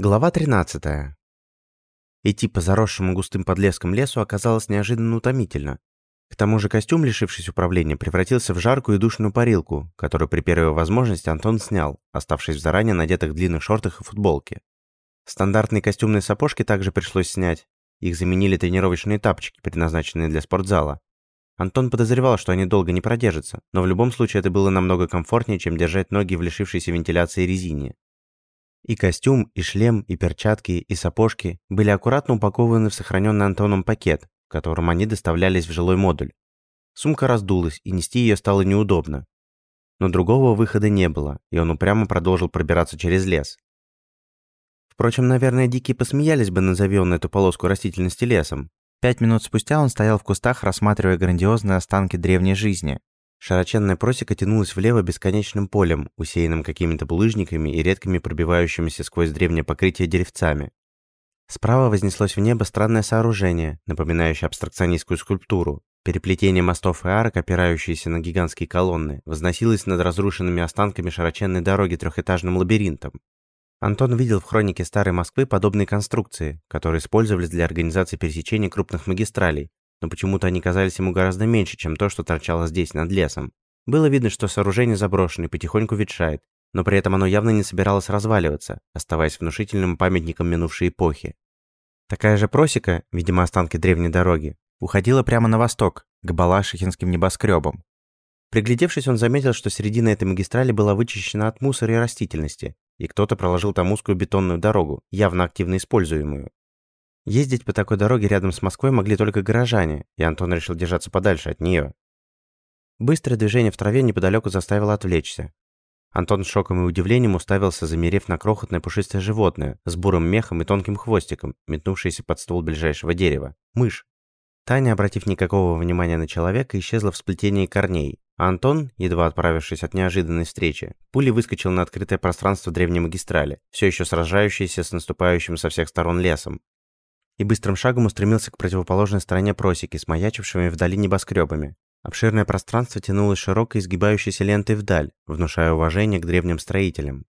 Глава 13. Идти по заросшему густым подлескам лесу оказалось неожиданно утомительно. К тому же костюм, лишившись управления, превратился в жаркую и душную парилку, которую при первой возможности Антон снял, оставшись в заранее надетых длинных шортах и футболке. Стандартные костюмные сапожки также пришлось снять. Их заменили тренировочные тапочки, предназначенные для спортзала. Антон подозревал, что они долго не продержатся, но в любом случае это было намного комфортнее, чем держать ноги в лишившейся вентиляции резине. И костюм, и шлем, и перчатки, и сапожки были аккуратно упакованы в сохраненный Антоном пакет, в котором они доставлялись в жилой модуль. Сумка раздулась, и нести ее стало неудобно. Но другого выхода не было, и он упрямо продолжил пробираться через лес. Впрочем, наверное, дикие посмеялись бы, назови он эту полоску растительности лесом. Пять минут спустя он стоял в кустах, рассматривая грандиозные останки древней жизни, Широченная просека тянулась влево бесконечным полем, усеянным какими-то булыжниками и редкими пробивающимися сквозь древнее покрытие деревцами. Справа вознеслось в небо странное сооружение, напоминающее абстракционистскую скульптуру. Переплетение мостов и арок, опирающиеся на гигантские колонны, возносилось над разрушенными останками широченной дороги трехэтажным лабиринтом. Антон видел в хронике старой Москвы подобные конструкции, которые использовались для организации пересечения крупных магистралей, но почему-то они казались ему гораздо меньше, чем то, что торчало здесь, над лесом. Было видно, что сооружение заброшено и потихоньку ветшает, но при этом оно явно не собиралось разваливаться, оставаясь внушительным памятником минувшей эпохи. Такая же просека, видимо останки древней дороги, уходила прямо на восток, к Балашихинским небоскребам. Приглядевшись, он заметил, что середина этой магистрали была вычищена от мусора и растительности, и кто-то проложил там узкую бетонную дорогу, явно активно используемую. Ездить по такой дороге рядом с Москвой могли только горожане, и Антон решил держаться подальше от нее. Быстрое движение в траве неподалеку заставило отвлечься. Антон с шоком и удивлением уставился, замерев на крохотное пушистое животное с бурым мехом и тонким хвостиком, метнувшееся под ствол ближайшего дерева. Мышь. Таня, обратив никакого внимания на человека, исчезла в сплетении корней, а Антон, едва отправившись от неожиданной встречи, пулей выскочил на открытое пространство древней магистрали, все еще сражающееся с наступающим со всех сторон лесом и быстрым шагом устремился к противоположной стороне просеки с маячившими вдали небоскребами. Обширное пространство тянулось широкой изгибающейся лентой вдаль, внушая уважение к древним строителям.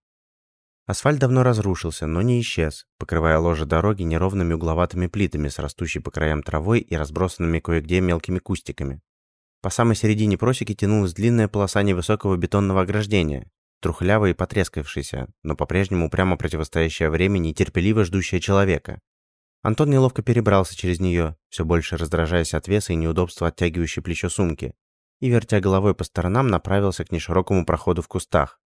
Асфальт давно разрушился, но не исчез, покрывая ложе дороги неровными угловатыми плитами с растущей по краям травой и разбросанными кое-где мелкими кустиками. По самой середине просеки тянулась длинная полоса невысокого бетонного ограждения, трухлявая и потрескавшаяся, но по-прежнему упрямо противостоящая времени и терпеливо ждущая человека. Антон неловко перебрался через нее, все больше раздражаясь от веса и неудобства оттягивающей плечо сумки, и, вертя головой по сторонам, направился к неширокому проходу в кустах.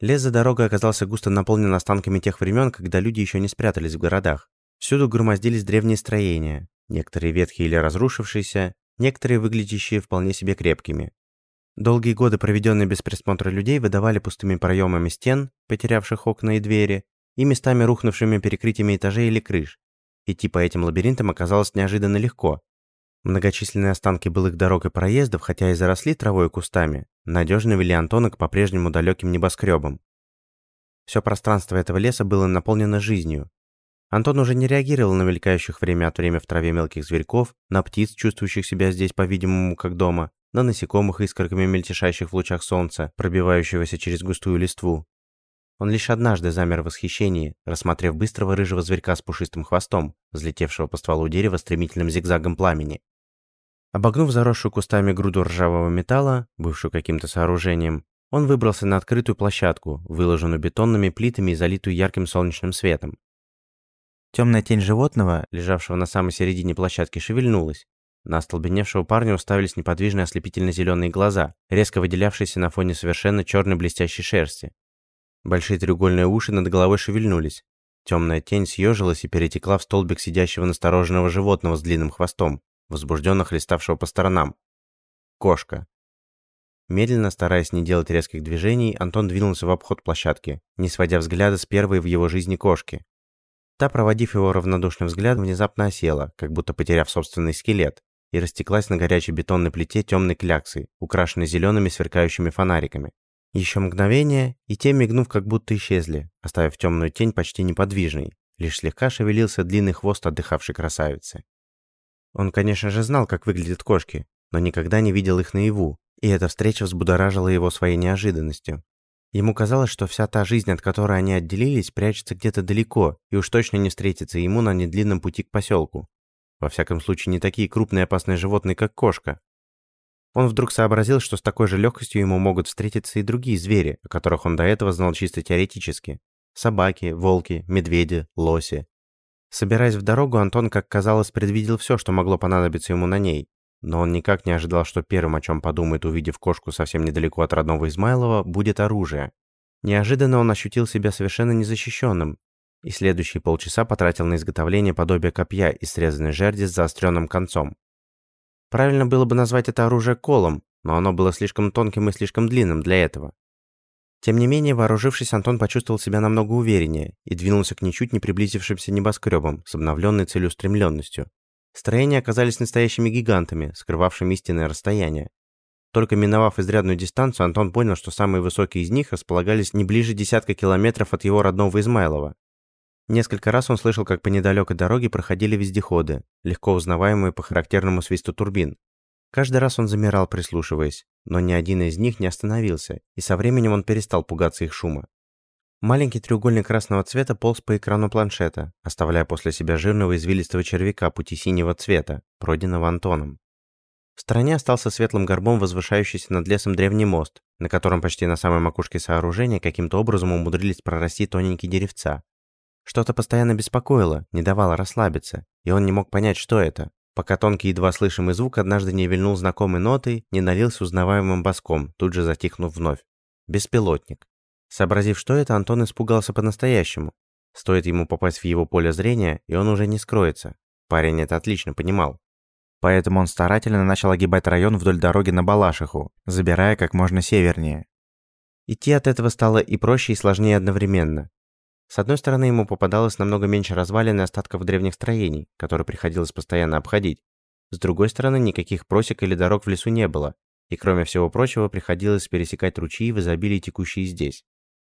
Лес за дорогой оказался густо наполнен останками тех времен, когда люди еще не спрятались в городах. Всюду громоздились древние строения, некоторые ветхие или разрушившиеся, некоторые выглядящие вполне себе крепкими. Долгие годы, проведенные без присмотра людей, выдавали пустыми проемами стен, потерявших окна и двери, и местами рухнувшими перекрытиями этажей или крыш, Идти по этим лабиринтам оказалось неожиданно легко. Многочисленные останки былых дорог и проездов, хотя и заросли травой и кустами, надежно вели Антона к по-прежнему далеким небоскребам. Все пространство этого леса было наполнено жизнью. Антон уже не реагировал на мелькающих время от времени в траве мелких зверьков, на птиц, чувствующих себя здесь, по-видимому, как дома, на насекомых, искорками мельтешащих в лучах солнца, пробивающегося через густую листву. Он лишь однажды замер в восхищении, рассмотрев быстрого рыжего зверька с пушистым хвостом, взлетевшего по стволу дерева стремительным зигзагом пламени. Обогнув заросшую кустами груду ржавого металла, бывшую каким-то сооружением, он выбрался на открытую площадку, выложенную бетонными плитами и залитую ярким солнечным светом. Темная тень животного, лежавшего на самой середине площадки, шевельнулась. На остолбеневшего парня уставились неподвижные ослепительно-зеленые глаза, резко выделявшиеся на фоне совершенно черной блестящей шерсти. Большие треугольные уши над головой шевельнулись. Темная тень съежилась и перетекла в столбик сидящего настороженного животного с длинным хвостом, возбужденно хлеставшего по сторонам. Кошка. Медленно, стараясь не делать резких движений, Антон двинулся в обход площадки, не сводя взгляда с первой в его жизни кошки. Та, проводив его равнодушным взглядом, внезапно осела, как будто потеряв собственный скелет, и растеклась на горячей бетонной плите темной кляксой, украшенной зелеными сверкающими фонариками. Еще мгновение, и те, мигнув, как будто исчезли, оставив темную тень почти неподвижной. Лишь слегка шевелился длинный хвост отдыхавшей красавицы. Он, конечно же, знал, как выглядят кошки, но никогда не видел их наяву, и эта встреча взбудоражила его своей неожиданностью. Ему казалось, что вся та жизнь, от которой они отделились, прячется где-то далеко и уж точно не встретится ему на недлинном пути к поселку. Во всяком случае, не такие крупные опасные животные, как кошка. Он вдруг сообразил, что с такой же легкостью ему могут встретиться и другие звери, о которых он до этого знал чисто теоретически. Собаки, волки, медведи, лоси. Собираясь в дорогу, Антон, как казалось, предвидел все, что могло понадобиться ему на ней. Но он никак не ожидал, что первым, о чем подумает, увидев кошку совсем недалеко от родного Измайлова, будет оружие. Неожиданно он ощутил себя совершенно незащищенным, и следующие полчаса потратил на изготовление подобия копья из срезанной жерди с заостренным концом. Правильно было бы назвать это оружие колом, но оно было слишком тонким и слишком длинным для этого. Тем не менее, вооружившись, Антон почувствовал себя намного увереннее и двинулся к ничуть не приблизившимся небоскребам с обновленной целеустремленностью. Строения оказались настоящими гигантами, скрывавшими истинное расстояние. Только миновав изрядную дистанцию, Антон понял, что самые высокие из них располагались не ближе десятка километров от его родного Измайлова. Несколько раз он слышал, как по недалекой дороге проходили вездеходы, легко узнаваемые по характерному свисту турбин. Каждый раз он замирал, прислушиваясь, но ни один из них не остановился, и со временем он перестал пугаться их шума. Маленький треугольник красного цвета полз по экрану планшета, оставляя после себя жирного извилистого червяка пути синего цвета, пройденного Антоном. В стороне остался светлым горбом возвышающийся над лесом древний мост, на котором почти на самой макушке сооружения каким-то образом умудрились прорасти тоненькие деревца. Что-то постоянно беспокоило, не давало расслабиться, и он не мог понять, что это, пока тонкий едва слышимый звук однажды не вильнул знакомой нотой, не налился узнаваемым боском, тут же затихнув вновь. Беспилотник. Сообразив, что это, Антон испугался по-настоящему. Стоит ему попасть в его поле зрения, и он уже не скроется. Парень это отлично понимал. Поэтому он старательно начал огибать район вдоль дороги на Балашиху, забирая как можно севернее. Идти от этого стало и проще, и сложнее одновременно. С одной стороны, ему попадалось намного меньше развалин и остатков древних строений, которые приходилось постоянно обходить. С другой стороны, никаких просек или дорог в лесу не было, и кроме всего прочего, приходилось пересекать ручьи в изобилии, текущие здесь.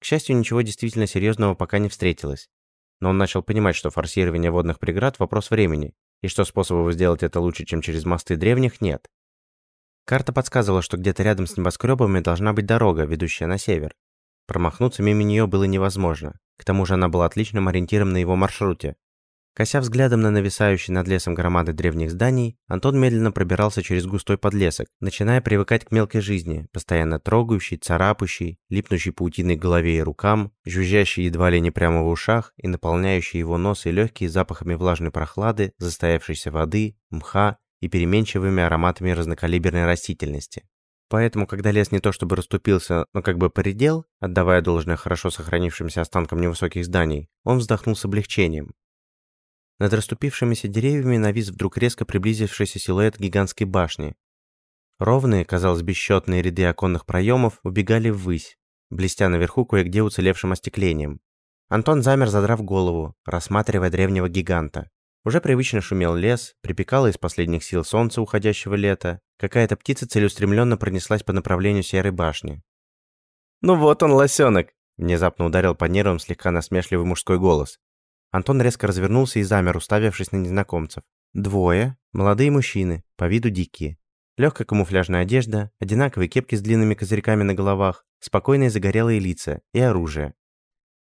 К счастью, ничего действительно серьезного пока не встретилось. Но он начал понимать, что форсирование водных преград – вопрос времени, и что способов сделать это лучше, чем через мосты древних, нет. Карта подсказывала, что где-то рядом с небоскребами должна быть дорога, ведущая на север. Промахнуться мимо нее было невозможно. К тому же она была отличным ориентиром на его маршруте. Кося взглядом на нависающий над лесом громады древних зданий, Антон медленно пробирался через густой подлесок, начиная привыкать к мелкой жизни, постоянно трогающей, царапающей, липнущей паутиной голове и рукам, жужжащей едва ли не прямо в ушах и наполняющей его нос и легкие запахами влажной прохлады, застоявшейся воды, мха и переменчивыми ароматами разнокалиберной растительности. Поэтому, когда лес не то чтобы расступился, но как бы поредел, отдавая должное хорошо сохранившимся останкам невысоких зданий, он вздохнул с облегчением. Над расступившимися деревьями навис вдруг резко приблизившийся силуэт гигантской башни. Ровные, казалось, бесчетные ряды оконных проемов убегали ввысь, блестя наверху кое-где уцелевшим остеклением. Антон замер, задрав голову, рассматривая древнего гиганта. Уже привычно шумел лес, припекало из последних сил солнце уходящего лета, какая-то птица целеустремленно пронеслась по направлению серой башни. «Ну вот он, лосенок!» – внезапно ударил по нервам слегка насмешливый мужской голос. Антон резко развернулся и замер, уставившись на незнакомцев. Двое, молодые мужчины, по виду дикие. Легкая камуфляжная одежда, одинаковые кепки с длинными козырьками на головах, спокойные загорелые лица и оружие.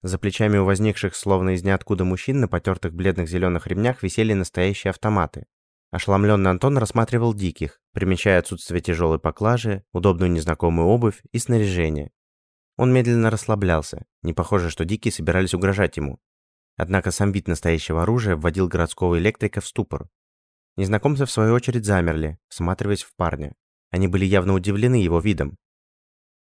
За плечами у возникших словно из ниоткуда мужчин на потертых бледных зеленых ремнях висели настоящие автоматы. Ошеломленный Антон рассматривал диких, примечая отсутствие тяжелой поклажи, удобную незнакомую обувь и снаряжение. Он медленно расслаблялся, не похоже, что дикие собирались угрожать ему. Однако сам вид настоящего оружия вводил городского электрика в ступор. Незнакомцы в свою очередь замерли, всматриваясь в парня. Они были явно удивлены его видом.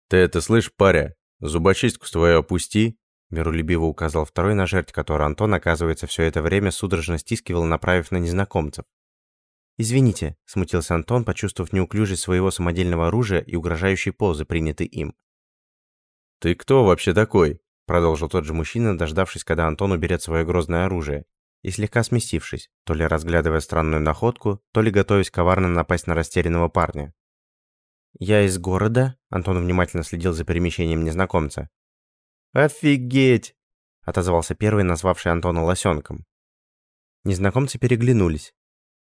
«Ты это слышь, паря? Зубочистку свою опусти!» Миролюбиво указал второй на жертв, которую Антон, оказывается, все это время судорожно стискивал, направив на незнакомцев. «Извините», — смутился Антон, почувствовав неуклюжесть своего самодельного оружия и угрожающей позы, принятой им. «Ты кто вообще такой?» Продолжил тот же мужчина, дождавшись, когда Антон уберет свое грозное оружие, и слегка сместившись, то ли разглядывая странную находку, то ли готовясь коварно напасть на растерянного парня. «Я из города?» – Антон внимательно следил за перемещением незнакомца. «Офигеть!» – отозвался первый, назвавший Антона лосенком. Незнакомцы переглянулись.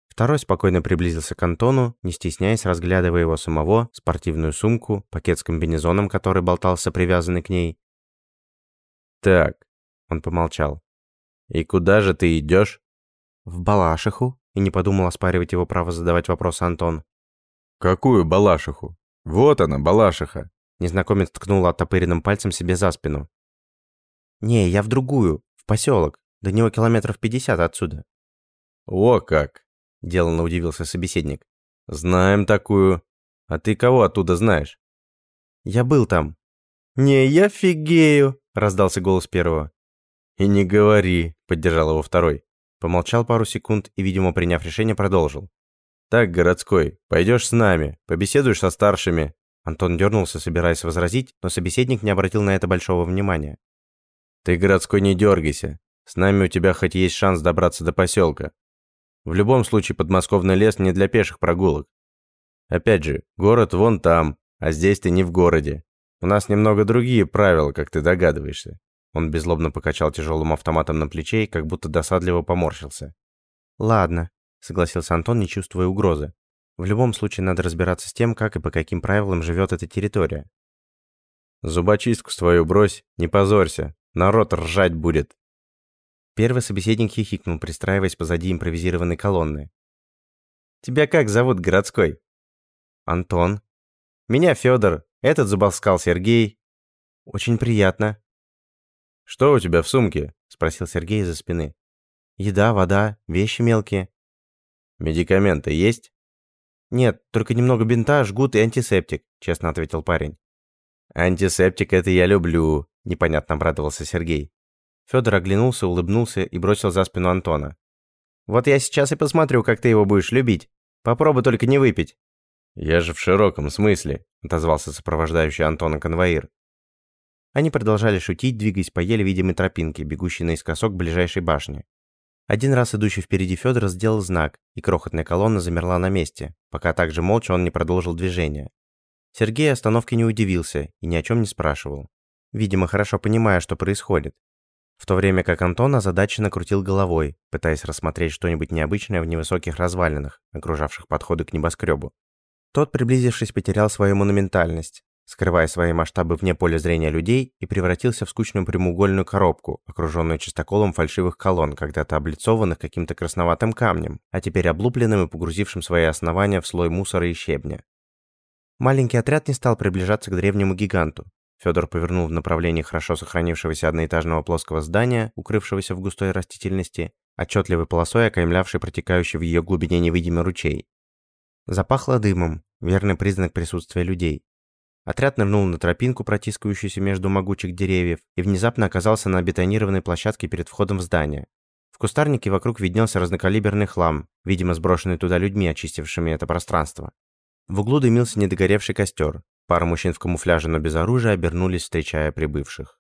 Второй спокойно приблизился к Антону, не стесняясь, разглядывая его самого, спортивную сумку, пакет с комбинезоном, который болтался привязанный к ней. «Так», — он помолчал, — «и куда же ты идешь?» «В Балашиху», и не подумал оспаривать его право задавать вопросы Антон. «Какую Балашиху? Вот она, Балашиха!» Незнакомец ткнул оттопыренным пальцем себе за спину. «Не, я в другую, в поселок. До него километров пятьдесят отсюда». «О как!» – деланно удивился собеседник. «Знаем такую. А ты кого оттуда знаешь?» «Я был там». «Не, я фигею!» – раздался голос первого. «И не говори», – поддержал его второй. Помолчал пару секунд и, видимо, приняв решение, продолжил. «Так, городской, пойдешь с нами, побеседуешь со старшими». Антон дернулся, собираясь возразить, но собеседник не обратил на это большого внимания. «Ты, городской, не дергайся. С нами у тебя хоть есть шанс добраться до поселка. В любом случае, подмосковный лес не для пеших прогулок. Опять же, город вон там, а здесь ты не в городе. У нас немного другие правила, как ты догадываешься». Он беззлобно покачал тяжелым автоматом на плече и как будто досадливо поморщился. «Ладно», — согласился Антон, не чувствуя угрозы. «В любом случае надо разбираться с тем, как и по каким правилам живет эта территория». «Зубочистку свою брось, не позорься. Народ ржать будет», Первый собеседник хихикнул, пристраиваясь позади импровизированной колонны. «Тебя как зовут, городской?» «Антон». «Меня Федор. Этот зубоскал Сергей». «Очень приятно». «Что у тебя в сумке?» — спросил Сергей из-за спины. «Еда, вода, вещи мелкие». «Медикаменты есть?» «Нет, только немного бинта, жгут и антисептик», — честно ответил парень. «Антисептик это я люблю», — непонятно обрадовался Сергей. Федор оглянулся, улыбнулся и бросил за спину Антона. «Вот я сейчас и посмотрю, как ты его будешь любить. Попробуй только не выпить». «Я же в широком смысле», — отозвался сопровождающий Антона конвоир. Они продолжали шутить, двигаясь по еле видимой тропинке, бегущей наискосок к ближайшей башне. Один раз идущий впереди Федор сделал знак, и крохотная колонна замерла на месте, пока также молча он не продолжил движение. Сергей остановки не удивился и ни о чем не спрашивал. Видимо, хорошо понимая, что происходит в то время как Антон озадаченно крутил головой, пытаясь рассмотреть что-нибудь необычное в невысоких развалинах, окружавших подходы к небоскребу. Тот, приблизившись, потерял свою монументальность, скрывая свои масштабы вне поля зрения людей и превратился в скучную прямоугольную коробку, окруженную чистоколом фальшивых колонн, когда-то облицованных каким-то красноватым камнем, а теперь облупленным и погрузившим свои основания в слой мусора и щебня. Маленький отряд не стал приближаться к древнему гиганту, Федор повернул в направлении хорошо сохранившегося одноэтажного плоского здания, укрывшегося в густой растительности, отчетливой полосой окаймлявшей протекающий в ее глубине невидимый ручей. Запахло дымом, верный признак присутствия людей. Отряд нырнул на тропинку, протискивающуюся между могучих деревьев, и внезапно оказался на бетонированной площадке перед входом в здание. В кустарнике вокруг виднелся разнокалиберный хлам, видимо, сброшенный туда людьми, очистившими это пространство. В углу дымился недогоревший костер, Пара мужчин в камуфляже, но без оружия, обернулись, встречая прибывших.